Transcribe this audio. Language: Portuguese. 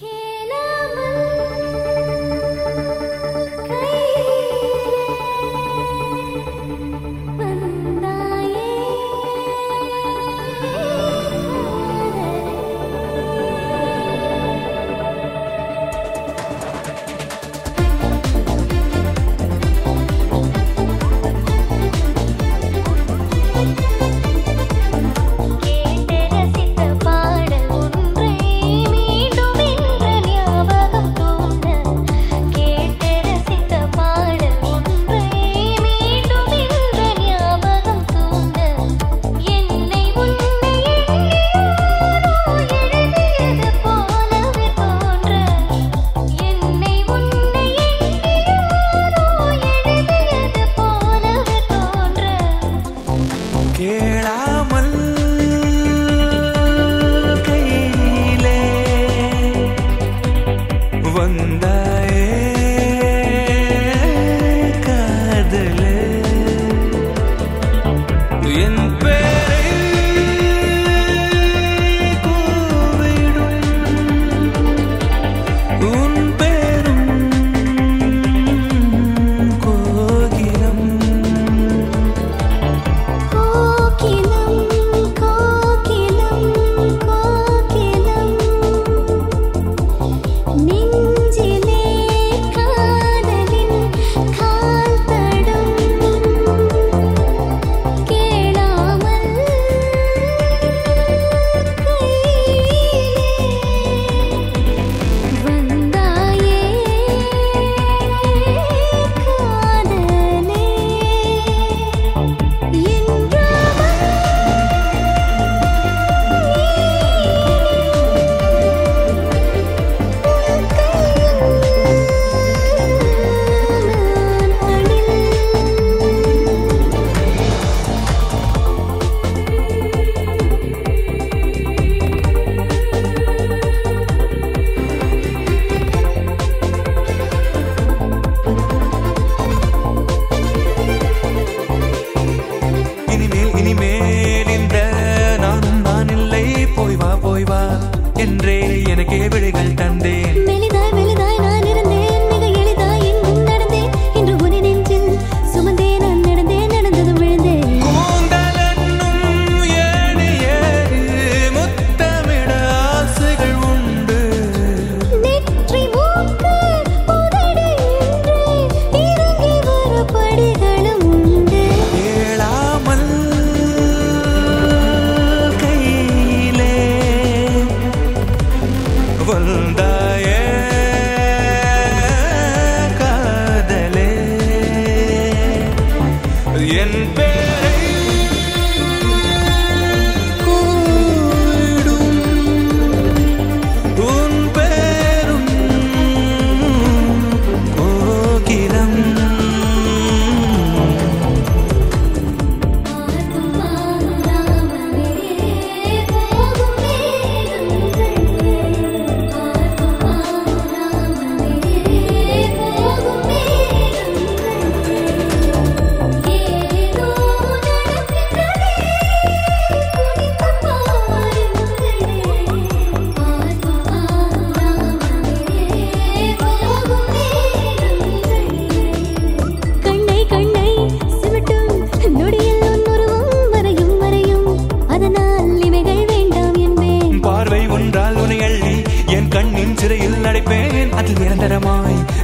Okay. huyendo. era mãe.